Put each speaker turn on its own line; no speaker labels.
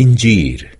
إنجير